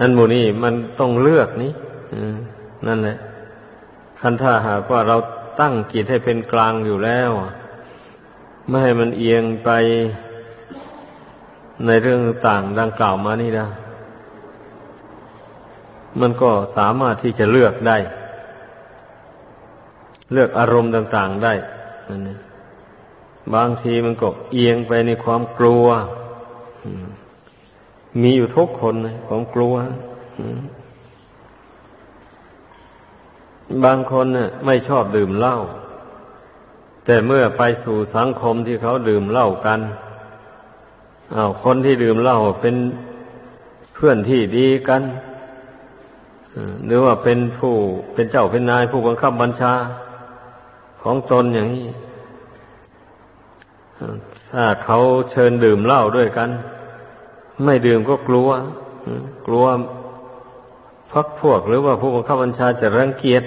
อันหมูนี่มันต้องเลือกนี้นั่นแหละคันถ้าหากว่าเราตั้งกิจให้เป็นกลางอยู่แล้วไม่ให้มันเอียงไปในเรื่องต่างดังกล่าวมานี่นะมันก็สามารถที่จะเลือกได้ เลือกอารมณ์ต่าง ๆได้นั่นบางทีมันก็เอียงไปในความกลัว มีอยู่ทุกคนความกลัวบางคนน่ะ ไม่ชอบดื่มเหล้าแต่เมื่อไปสู่สังคมที่เขาดื่มเหล้ากันอา้าวคนที่ดื่มเหล้าเป็นเพื่อนที่ดีกันหรือว่าเป็นผู้เป็นเจ้าเป็นนายผู้บังคับบัญชาของตนอย่างนี้ถ้าเขาเชิญดื่มเหล้าด้วยกัน ไม่ดื่มก็กลัว กลัวพักพวกหรือว่าผู้บังคับบัญชาจะรังเกียจ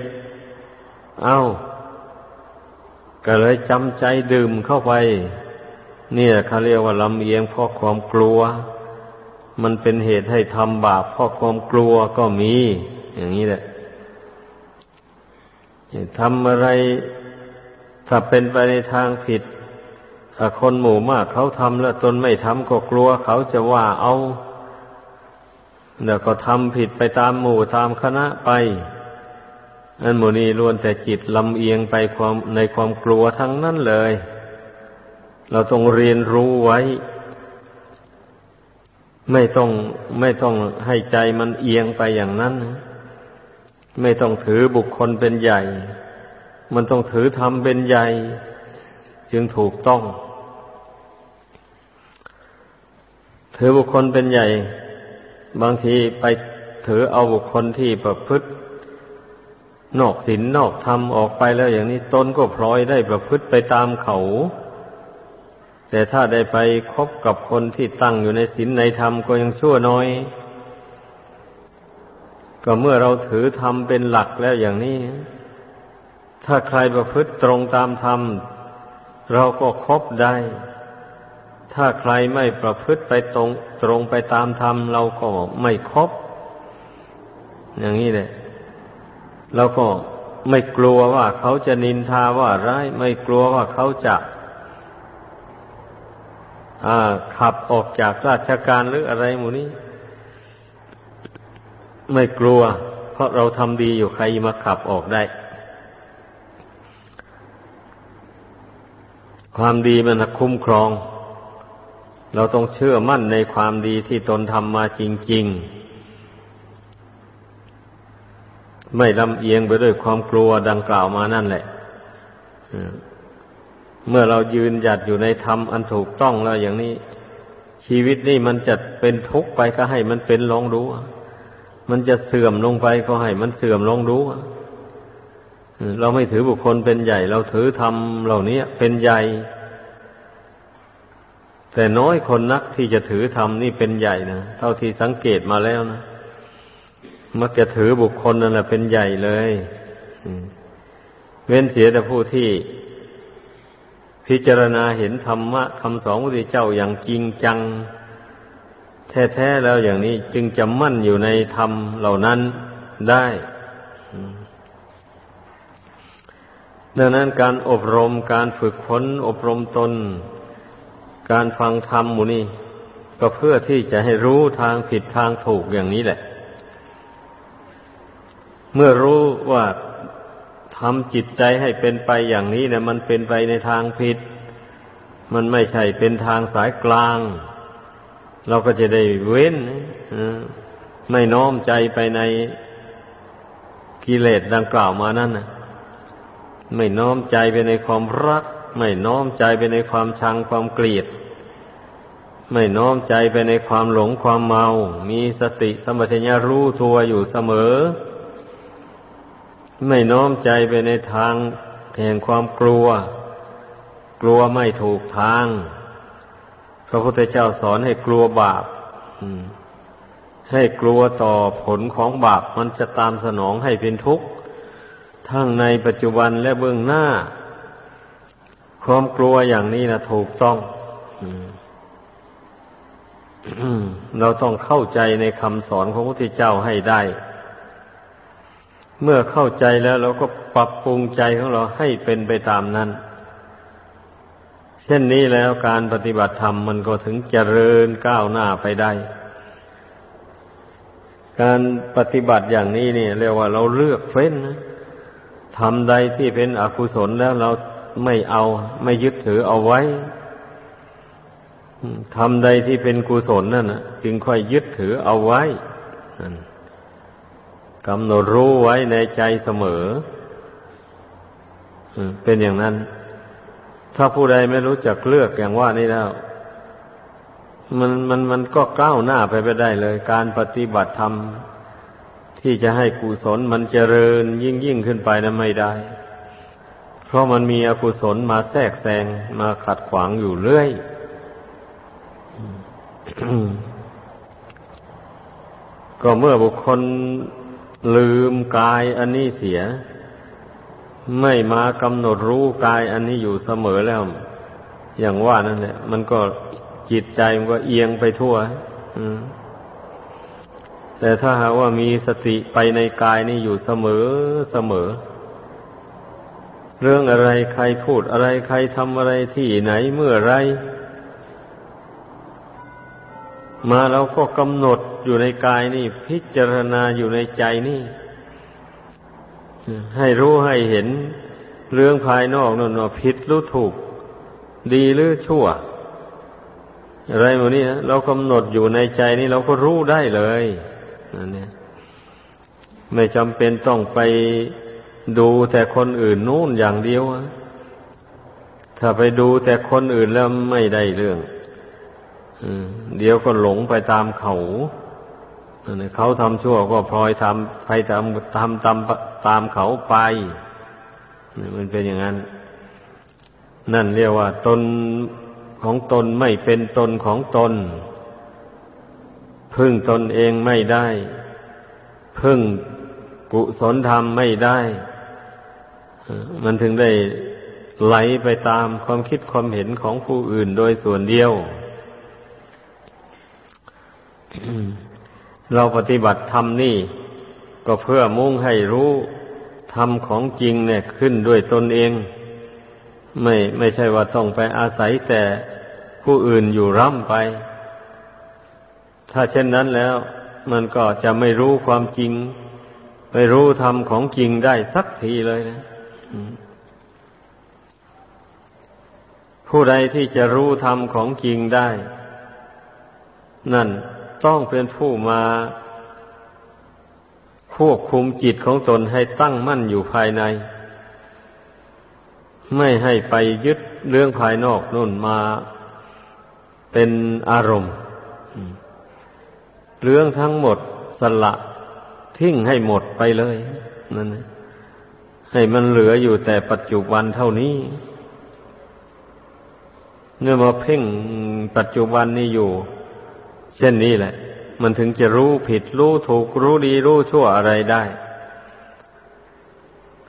เอา้า ก็เลยจำใจดื่มเข้าไป เนี่ยเขาเรียกว่าลำเอียงเพราะความกลัว มันเป็นเหตุให้ทำบาปเพราะความกลัวก็มี อย่างนี้แหละทำอะไรถ้าเป็นไปในทางผิด ถ้าคนหมู่มากเขาทำแล้วตนไม่ทำก็กลัว เขาจะว่าเอาแล้วก็ทำผิดไปตามหมู่ตามคณะไปอันหมู่นี้ล้วนแต่จิตลำเอียงไปความในความกลัวทั้งนั้นเลย เราต้องเรียนรู้ไว้ ไม่ต้องไม่ต้องให้ใจมันเอียงไปอย่างนั้นไม่ต้องถือบุคคลเป็นใหญ่ มันต้องถือธรรมเป็นใหญ่ จึงถูกต้อง ถือบุคคลเป็นใหญ่ บางทีไปถือเอาบุคคลที่ประพฤติ นอกศีลนนอกธรรมออกไปแล้วอย่างนี้ตนก็พลอยได้ประพฤติไปตามเขา แต่ถ้าได้ไปคบกับคนที่ตั้งอยู่ในศีลในธรรมก็ยังชั่วน้อย ก็เมื่อเราถือธรรมเป็นหลักแล้วอย่างนี้ ถ้าใครประพฤติตรงตามธรรมเราก็คบได้ ถ้าใครไม่ประพฤติไปตรงตรงไปตามธรรมเราก็ไม่ครบอย่างนี้เลยเราก็ไม่กลัวว่าเขาจะนินทาว่าร้าย ไม่กลัวว่าเขาจะขับออกจากราชการหรืออะไรหมูนี้ ไม่กลัว เพราะเราทำดีอยู่ใครมาขับออกได้ ความดีมันคุ้มครอง เราต้องเชื่อมั่นในความดีที่ตนทำมาจริง ๆ ไม่ลำเอียงไปด้วยความกลัวดังกล่าวมานั่นแหละเมื่อเรายืนหยัดอยู่ในธรรมอันถูกต้องแล้วอย่างนี้ ชีวิตนี่มันจะเป็นทุกข์ไปก็ให้มันเป็นลองรู้มันจะเสื่อมลงไปก็ให้มันเสื่อมลงรู้เราไม่ถือบุคคลเป็นใหญ่ เราถือธรรมเหล่านี้เป็นใหญ่ แต่น้อยคนนักที่จะถือธรรมนี่เป็นใหญ่นะเท่าที่สังเกตมาแล้วนะมักจะถือบุคคลนั่นแหละเป็นใหญ่เลยเว้นเสียแต่ผู้ที่ พิจารณาเห็นธรรมะคำสอนพระเจ้าอย่างจริงจัง แท้ๆแล้วอย่างนี้จึงจะมั่นอยู่ในธรรมเหล่านั้นได้ดังนั้นการอบรมการฝึกฝนอบรมตน การฟังธรรมหมูนี่ก็เพื่อที่จะให้รู้ทางผิดทางถูกอย่างนี้แหละ เมื่อรู้ว่าทำจิตใจให้เป็นไปอย่างนี้เนี่ยมันเป็นไปในทางผิด มันไม่ใช่เป็นทางสายกลาง เราก็จะได้เว้นไม่น้อมใจไปในกิเลสดังกล่าวมานั่นนะไม่น้อมใจไปในความรัก ไม่น้อมใจไปในความชังความเกลียด ไม่น้อมใจไปในความหลงความเมา มีสติสมัชัญญารู้ตัวอยู่เสมอ ไม่น้อมใจไปในทางแห่งความกลัว กลัวไม่ถูกทาง พระพุทธเจ้าสอนให้กลัวบาปให้กลัวต่อผลของบาปมันจะตามสนองให้เป็นทุกข์ ทั้งในปัจจุบันและเบื้องหน้า ความกลัวอย่างนี้นะถูกต้อง อืม เราต้องเข้าใจในคำสอนของพระพุทธเจ้าให้ได้ เมื่อเข้าใจแล้วเราก็ปรับปรุงใจของเราให้เป็นไปตามนั้น เช่นนี้แล้วการปฏิบัติธรรมมันก็ถึงเจริญก้าวหน้าไปได้ การปฏิบัติอย่างนี้เนี่ยเรียกว่าเราเลือกเฟ้นนะทำใดที่เป็นอกุศลแล้วเราไม่เอาไม่ยึดถือเอาไว้ ทำใดที่เป็นกุศลนั่นนะจึงค่อยยึดถือเอาไว้กำหนดรู้ไว้ในใจเสมอเป็นอย่างนั้น ถ้าผู้ใดไม่รู้จักเลือกอย่างว่านี้แล้ว มันมันมันก็ก้าวหน้าไปไปได้เลย การปฏิบัติธรรมที่จะให้กุศลมันเจริญยิ่งยิ่งขึ้นไปนั้นไม่ได้ เพราะมันมีอกุศลมาแทรกแซงมาขัดขวางอยู่เรื่อย ก็เมื่อบุคคลลืมกายอันนี้เสีย ไม่มากำหนดรู้กายอันนี้อยู่เสมอแล้ว อย่างว่านั่นแหละ มันก็จิตใจมันก็เอียงไปทั่วแต่ถ้าหากว่ามีสติไปในกายนี้อยู่เสมอเสมอ เรื่องอะไรใครพูดอะไรใครทำอะไรที่ไหนเมื่อไร มาเราก็กำหนดอยู่ในกายนี่ พิจารณาอยู่ในใจนี่ ให้รู้ให้เห็นเรื่องภายนอกนั่นว่าผิดหรือถูก ดีหรือชั่ว อะไรหมดนี้เรากำหนดอยู่ในใจนี่เราก็รู้ได้เลยนั่นเนี่ยไม่จำเป็นต้องไปดูแต่คนอื่นนู่นอย่างเดียวถ้าไปดูแต่คนอื่นแล้วไม่ได้เรื่อง เดี๋ยวก็หลงไปตามเขาเขาทำชั่วก็พลอยทำไปทำทำตามตามเขาไปมันเป็นอย่างนั้น นั่นเรียกว่า ตนของตนไม่เป็นตนของตน พึ่งตนเองไม่ได้ พึ่งกุศลธรรมไม่ได้ มันถึงได้ไหลไปตามความคิดความเห็นของผู้อื่นโดยส่วนเดียว เราปฏิบัติธรรมนี่ ก็เพื่อมุ่งให้รู้ธรรมของจริงเนี่ยขึ้นด้วยตนเอง ไม่ไม่ใช่ว่าต้องไปอาศัยแต่ผู้อื่นอยู่ร่ำไป ถ้าเช่นนั้นแล้ว มันก็จะไม่รู้ความจริง ไม่รู้ธรรมของจริงได้สักทีเลยนะผู้ใดที่จะรู้ธรรมของจริงได้ นั่น ต้องเป็นผู้มาควบคุมจิตของตนให้ตั้งมั่นอยู่ภายใน ไม่ให้ไปยึดเรื่องภายนอกนู่นมาเป็นอารมณ์ เรื่องทั้งหมดสละทิ้งให้หมดไปเลยนั่นให้มันเหลืออยู่แต่ปัจจุบันเท่านี้เมื่อมาเพ่งปัจจุบันนี้อยู่ เช่นนี้แหละ มันถึงจะรู้ผิดรู้ถูกรู้ดีรู้ชั่วอะไรได้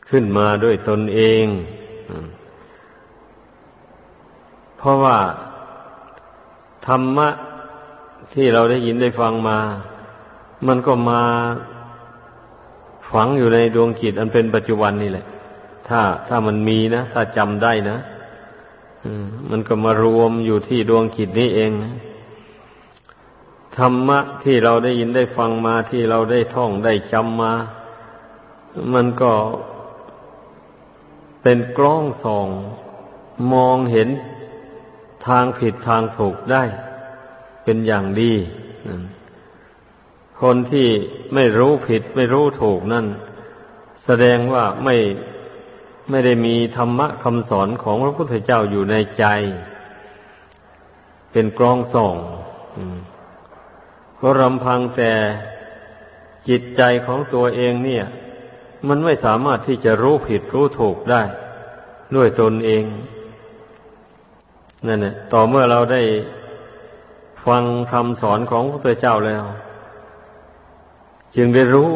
ขึ้นมาด้วยตนเองเพราะว่า ธรรมะที่เราได้ยินได้ฟังมา มันก็มาฝังอยู่ในดวงจิตอันเป็นปัจจุบันนี่แหละ ถ้าถ้ามันมีนะ ถ้าจำได้นะมันก็มารวมอยู่ที่ดวงจิตนี้เองนะ ธรรมะที่เราได้ยินได้ฟังมาที่เราได้ท่องได้จำมา มันก็เป็นกล้องส่องมองเห็นทางผิดทางถูกได้ เป็นอย่างดี คนที่ไม่รู้ผิดไม่รู้ถูกนั่น แสดงว่าไม่ไม่ได้มีธรรมะคำสอนของพระพุทธเจ้าอยู่ในใจ เป็นกล้องส่อง ก็รำพังแต่จิตใจของตัวเองเนี่ย มันไม่สามารถที่จะรู้ผิดรู้ถูกได้ ด้วยตนเองนั่นแหละต่อเมื่อเราได้ฟังคำสอนของพระพุทธเจ้าแล้ว จึงได้รู้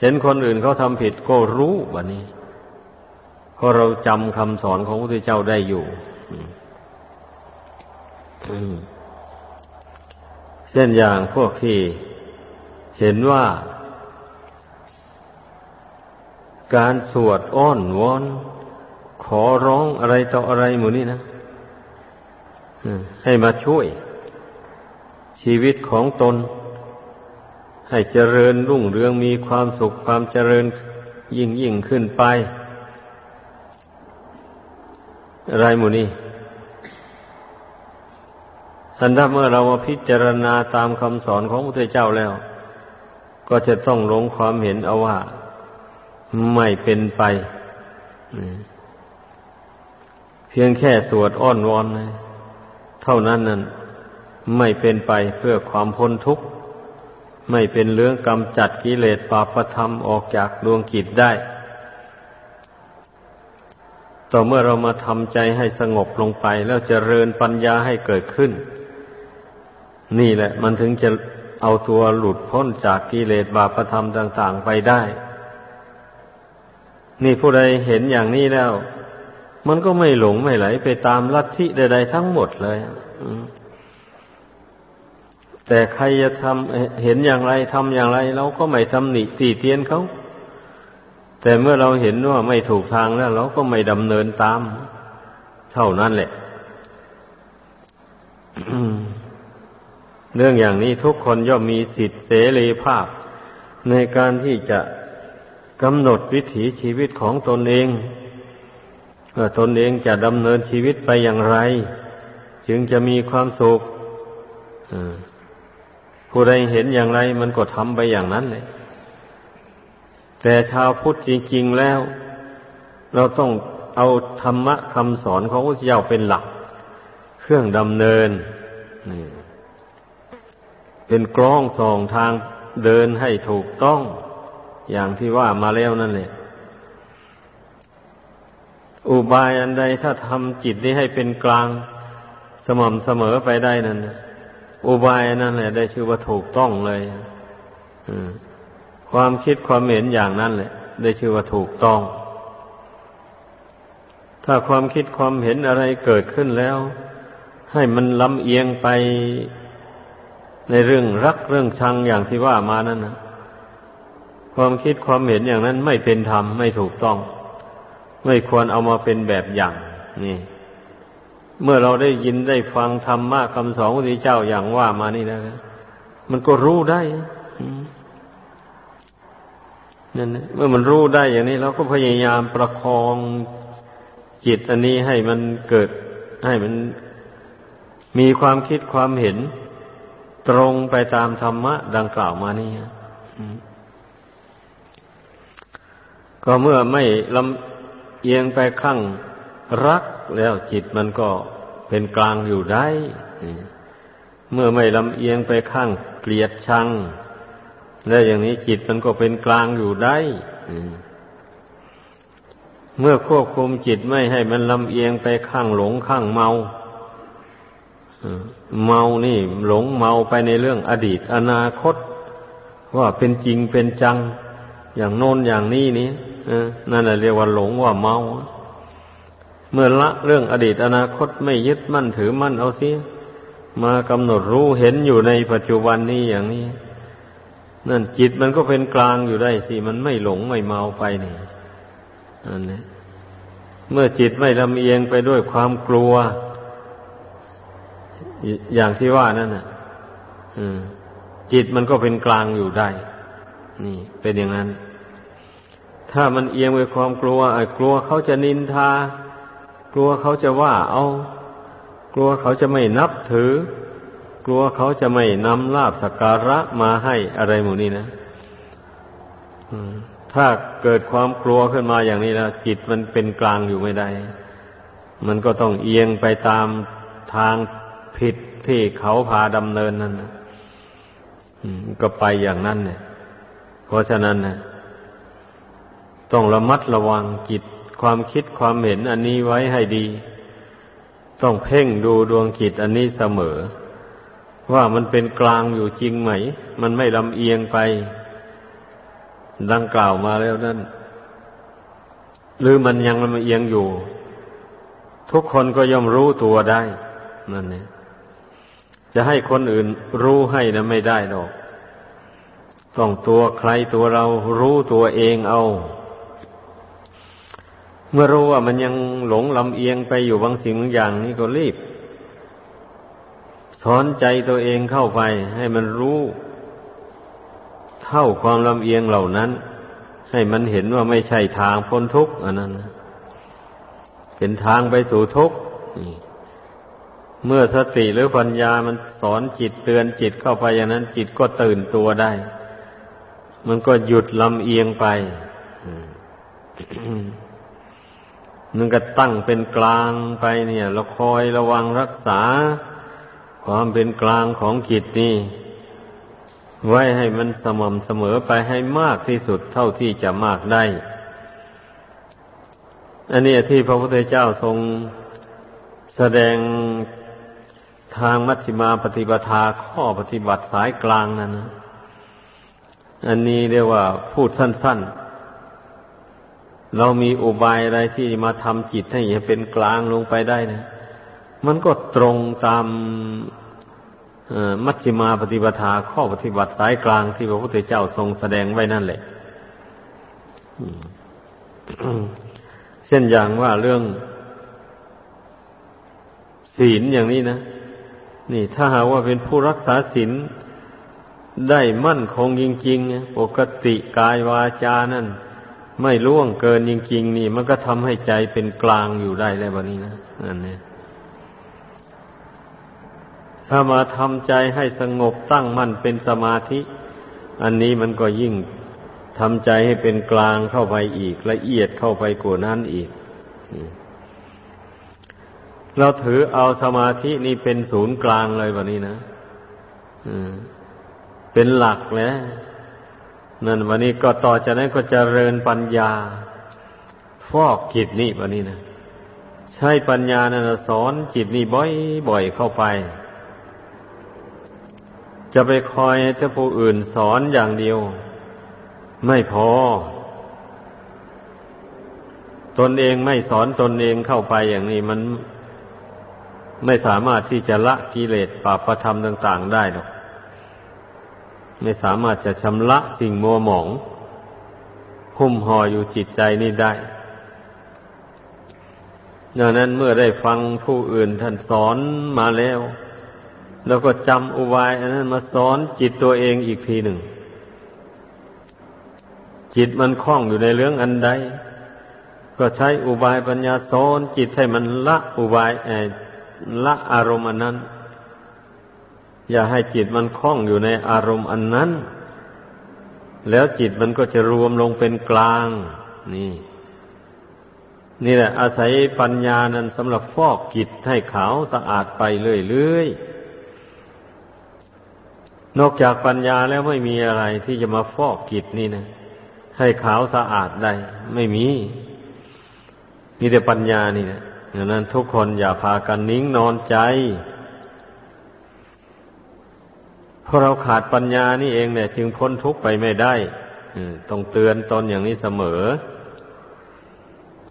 เห็นคนอื่นเขาทำผิดก็รู้วันนี้เพราะเราจำคำสอนของพระพุทธเจ้าได้อยู่อืม เช่นอย่างพวกที่เห็นว่า การสวดอ้อนวอนขอร้องอะไรต่ออะไรหมู่นี้นะให้มาช่วย ชีวิตของตน ให้เจริญรุ่งเรืองมีความสุขความเจริญยิ่งยิ่งขึ้นไป อะไรหมู่นี้ ท่านถ้าเมื่อเรามาพิจารณาตามคำสอนของพระพุทธเจ้าแล้ว ก็จะต้องลงความเห็นเอาว่า ไม่เป็นไป เพียงแค่สวดอ้อนวอนเท่านั้นนั้นไม่เป็นไปเพื่อความพ้นทุกข์ ไม่เป็นเรื่องกำจัดกิเลสปาปธรรมออกจากดวงกิจได้ ต่อเมื่อเรามาทำใจให้สงบลงไปแล้วจเจริญปัญญาให้เกิดขึ้น นี่แหละ มันถึงจะเอาตัวหลุดพ้นจากกิเลสบาปธรรมต่าง ๆไปได้ นี่ผู้ใดเห็นอย่างนี้แล้ว มันก็ไม่หลงไม่ไหลไปตามลัทธิใดๆทั้งหมดเลยแต่ใครจะทำเห็นอย่างไรทำอย่างไร เราก็ไม่ทำหนิตีเตียนเขาแต่เมื่อเราเห็นว่าไม่ถูกทางแล้วเราก็ไม่ดำเนินตาม เท่านั้นแหละ เรื่องอย่างนี้ทุกคนย่อมมีสิทธิเสรีภาพ ในการที่จะกำหนดวิถีชีวิตของตนเองว่าตนเองจะดำเนินชีวิตไปอย่างไร จึงจะมีความสุขผู้ใดเห็นอย่างไรมันก็ทำไปอย่างนั้นเลยแต่ชาวพุทธจริงๆแล้ว เราต้องเอาธรรมะคำสอนของพระเจ้าเป็นหลัก เครื่องดำเนินนี่ เป็นกล้องส่องทางเดินให้ถูกต้อง อย่างที่ว่ามาแล้วนั่นแหละอุบายอันใดถ้าทำจิตนี้ให้เป็นกลางสม่ำเสมอไปได้นั่นอุบายนั่นแหละ ได้ชื่อว่าถูกต้องเลยความคิดความเห็นอย่างนั้นแหละ ได้ชื่อว่าถูกต้อง ถ้าความคิดความเห็นอะไรเกิดขึ้นแล้ว ให้มันลำเอียงไป ในเรื่องรักเรื่องชังอย่างที่ว่ามานั่นนะความคิดความเห็นอย่างนั้นไม่เป็นธรรมไม่ถูกต้อง ไม่ควรเอามาเป็นแบบอย่าง นี่ เมื่อเราได้ยินได้ฟังธรรมะคำสอนของพระเจ้าอย่างว่ามานี่นะมันก็รู้ได้นั่นเมื่อมันรู้ได้อย่างนี้เราก็พยายามประคองจิตอันนี้ให้มันเกิดให้มันมีความคิดความเห็น ตรงไปตามธรรมะดังกล่าวมานี่ก็เมื่อไม่ลำเอียงไปข้างรักแล้วจิตมันก็เป็นกลางอยู่ได้ เมื่อไม่ลำเอียงไปข้างเกลียดชัง แล้วอย่างนี้จิตมันก็เป็นกลางอยู่ได้เมื่อควบคุมจิตไม่ให้มันลำเอียงไปข้างหลงข้างเมา เมานี่หลงเมาไปในเรื่องอดีต อนาคต ว่าเป็นจริงเป็นจัง อย่างโน้นอย่างนี้นี่นั่นแหละเรียกว่าหลงว่าเมา เมื่อละเรื่องอดีตอนาคตไม่ยึดมั่นถือมั่นเอาเสียมากำหนดรู้เห็นอยู่ในปัจจุบันนี้อย่างนี้ นั่นจิตมันก็เป็นกลางอยู่ได้สิ มันไม่หลงไม่เมาไปนี่อันนี้เมื่อจิตไม่ลำเอียงไปด้วยความกลัว อย่างที่ว่านั่นน่ะจิตมันก็เป็นกลางอยู่ได้ นี่ เป็นอย่างนั้น ถ้ามันเอียงไปความกลัวกลัวเขาจะนินทา กลัวเขาจะว่า เอา กลัวเขาจะไม่นับถือ กลัวเขาจะไม่นำลาบสักการะมาให้อะไรหมู่นี้นะถ้าเกิดความกลัวขึ้นมาอย่างนี้แล้วจิตมันเป็นกลางอยู่ไม่ได้ มันก็ต้องเอียงไปตามทาง ผิดที่เขาพาดำเนินนั่นก็ไปอย่างนั้นเนี่ย เพราะฉะนั้นนะต้องระมัดระวังจิตความคิดความเห็นอันนี้ไว้ให้ดี ต้องเพ่งดูดวงจิตอันนี้เสมอ ว่ามันเป็นกลางอยู่จริงไหม มันไม่ลำเอียงไป ดังกล่าวมาแล้วนั่น หรือมันยังลำเอียงอยู่ ทุกคนก็ย่อมรู้ตัวได้นั่นเนี่ย จะให้คนอื่นรู้ให้นะไม่ได้หรอก ต้องตัวใครตัวเรารู้ตัวเองเอา เมื่อรู้ว่ามันยังหลงลำเอียงไปอยู่บางสิ่งบางอย่างนี่ก็รีบ สอนใจตัวเองเข้าไป ให้มันรู้ เท่าความลำเอียงเหล่านั้น ให้มันเห็นว่าไม่ใช่ทางพ้นทุกข์อันนั้นเป็นทางไปสู่ทุกข์ เมื่อสติหรือปัญญามันสอนจิตเตือนจิตเข้าไปอย่างนั้น จิตก็ตื่นตัวได้ มันก็หยุดลำเอียงไปมันก็ตั้งเป็นกลางไปเนี่ย เราคอยระวังรักษา ความเป็นกลางของจิตนี่ไว้ให้มันสม่ำเสมอไปให้มากที่สุดเท่าที่จะมากได้ อันนี้ที่พระพุทธเจ้าทรงแสดง ทางมัชฌิมาปฏิปทาข้อปฏิบัติสายกลางนั่นนะอันนี้เรียกว่าพูดสั้น ๆ เรามีอุบายอะไรที่มาทำจิตให้เป็นกลางลงไปได้นะ มันก็ตรงตามมัชฌิมาปฏิปทาข้อปฏิบัติสายกลางที่พระพุทธเจ้าทรงแสดงไว้นั่นแหละเช่นอย่างว่าเรื่องศีลอย่างนี้นะ นี่ถ้าหากว่าเป็นผู้รักษาศีลได้มั่นคงจริงๆ ปกติกายวาจานั่น ไม่ล่วงเกินจริง ๆ นี่ มันก็ทำให้ใจเป็นกลางอยู่ได้แล้วแบบนี้นะนั่นเนี่ยถ้ามาทำใจให้สงบตั้งมั่นเป็นสมาธิ อันนี้มันก็ยิ่งทำใจให้เป็นกลางเข้าไปอีกละเอียดเข้าไปกว่านั้นอีก เราถือเอาสมาธินี่เป็นศูนย์กลางเลยแบบนี้นะเป็นหลักแล้วนั่นวันนี้ก็ต่อจากนั้นก็จเจริญปัญญา ฟอกจิตนี่วันนี้นะใช้ปัญญานั่นสอนจิตนี่บ่อยๆเข้าไป จะไปคอยให้ผู้อื่นสอนอย่างเดียว ไม่พอ ตนเองไม่สอนตนเองเข้าไปอย่างนี้มัน ไม่สามารถที่จะละกิเลสปาประธรรมต่าง ๆ ได้หรอก ไม่สามารถจะชำระสิ่งมัวหมอง หุ้มห่ออยู่จิตใจนี่ได้ดังนั้นเมื่อได้ฟังผู้อื่นท่านสอนมาแล้ว แล้วก็จำอุบายอันนั้นมาสอนจิตตัวเองอีกทีหนึ่ง จิตมันคล้องอยู่ในเรื่องอันใด ก็ใช้อุบายปัญญาสอนจิตให้มันละอุบาย ละอารมณ์อันนั้น อย่าให้จิตมันคล้องอยู่ในอารมณ์อันนั้น แล้วจิตมันก็จะรวมลงเป็นกลาง นี่ นี่แหละ อาศัยปัญญานั้นสำหรับฟอกจิตให้ขาวสะอาดไปเรื่อยๆนอกจากปัญญาแล้วไม่มีอะไรที่จะมาฟอกกิจนี่นะให้ขาวสะอาดได้ ไม่มี มีแต่ปัญญานี่นะ ดังนั้นทุกคนอย่าพากันนิ่งนอนใจ เพราะเราขาดปัญญานี่เองเนี่ย จึงพ้นทุกข์ไปไม่ได้ต้องเตือนตอนอย่างนี้เสมอ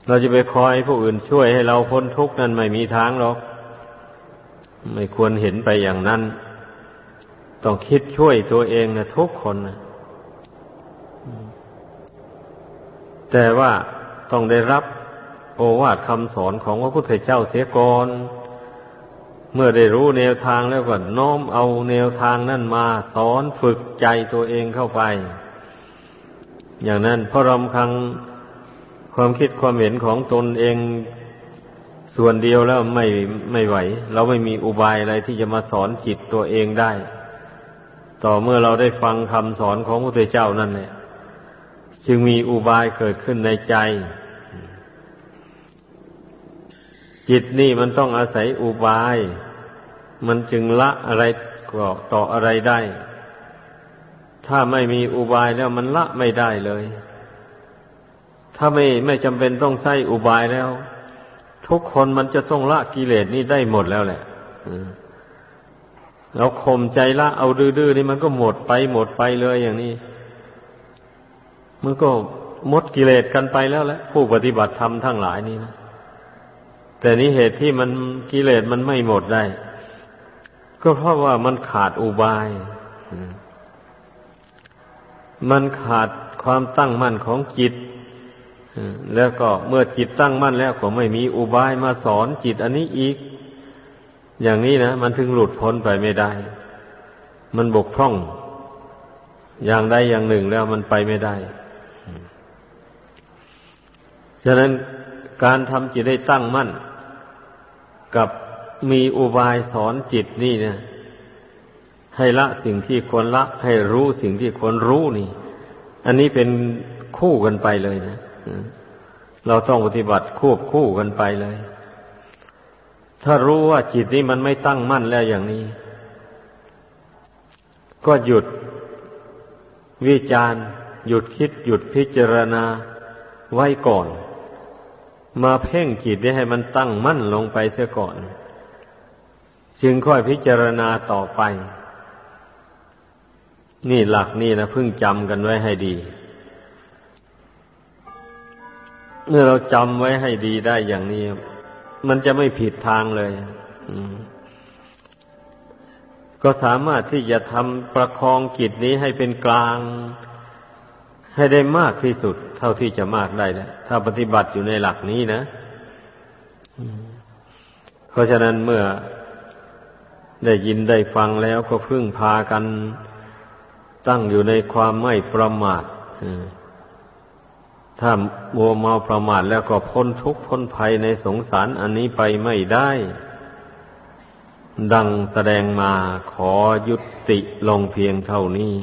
เราจะไปคอยผู้อื่นช่วยให้เราพ้นทุกข์นั้นไม่มีทางหรอก ไม่ควรเห็นไปอย่างนั้น ต้องคิดช่วยตัวเองนะทุกคนนะแต่ว่าต้องได้รับ โอวาทคำสอนของพระพุทธเจ้าเสียก่อนเมื่อได้รู้แนวทางแล้วก็น้อมเอาแนวทางนั่นมาสอนฝึกใจตัวเองเข้าไป อย่างนั้นพระรำคังความคิดความเห็นของตนเองส่วนเดียวแล้วไม่ไม่ไหว เราไม่มีอุบายอะไรที่จะมาสอนจิตตัวเองได้ ต่อเมื่อเราได้ฟังคำสอนของพระพุทธเจ้านั่นแหละจึงมีอุบายเกิดขึ้นในใจ จิตนี่มันต้องอาศัยอุบาย มันจึงละอะไรก็ต่ออะไรได้ ถ้าไม่มีอุบายแล้วมันละไม่ได้เลย ถ้าไม่ไม่จำเป็นต้องใช้อุบายแล้ว ทุกคนมันจะต้องละกิเลสนี่ได้หมดแล้วแหละเราข่มใจละเอาดื้อๆนี่มันก็หมดไปหมดไปเลยอย่างนี้ มันก็หมดกิเลสกันไปแล้วแหละผู้ปฏิบัติธรรมทั้งหลายนี่นะ แต่นี้เหตุที่มันกิเลสมันไม่หมดได้ ก็เพราะว่ามันขาดอุบาย มันขาดความตั้งมั่นของจิตแล้วก็เมื่อจิตตั้งมั่นแล้วก็ไม่มีอุบายมาสอนจิตอันนี้อีก อย่างนี้นะมันถึงหลุดพ้นไปไม่ได้ มันบกพร่อง อย่างใดอย่างหนึ่งแล้วมันไปไม่ได้ ฉะนั้นการทำจิตได้ตั้งมั่น กับมีอุบายสอนจิตนี่เนี่ยให้ละสิ่งที่ควรละ ให้รู้สิ่งที่ควรรู้นี่ อันนี้เป็นคู่กันไปเลยนะเราต้องปฏิบัติควบคู่กันไปเลย ถ้ารู้ว่าจิตนี้มันไม่ตั้งมั่นแล้วอย่างนี้ ก็หยุดวิจาร์หยุดคิดหยุดพิจารณาไว้ก่อน มาเพ่งจิตได้ให้มันตั้งมั่นลงไปเสียก่อน จึงค่อยพิจารณาต่อไป นี่หลักนี่นะพึ่งจำกันไว้ให้ดี เมื่อเราจำไว้ให้ดีได้อย่างนี้ มันจะไม่ผิดทางเลยก็สามารถที่จะทำประคองจิตนี้ให้เป็นกลาง ให้ได้มากที่สุด เท่าที่จะมากได้แล้วถ้าปฏิบัติอยู่ในหลักนี้นะเพราะฉะนั้นเมื่อได้ยินได้ฟังแล้วก็พึ่งพากันตั้งอยู่ในความไม่ประมาทถ้ามัวเมาประมาทแล้วก็พ้นทุกข์พ้นภัยในสงสารอันนี้ไปไม่ได้ ดังแสดงมาขอยุติลงเพียงเท่านี้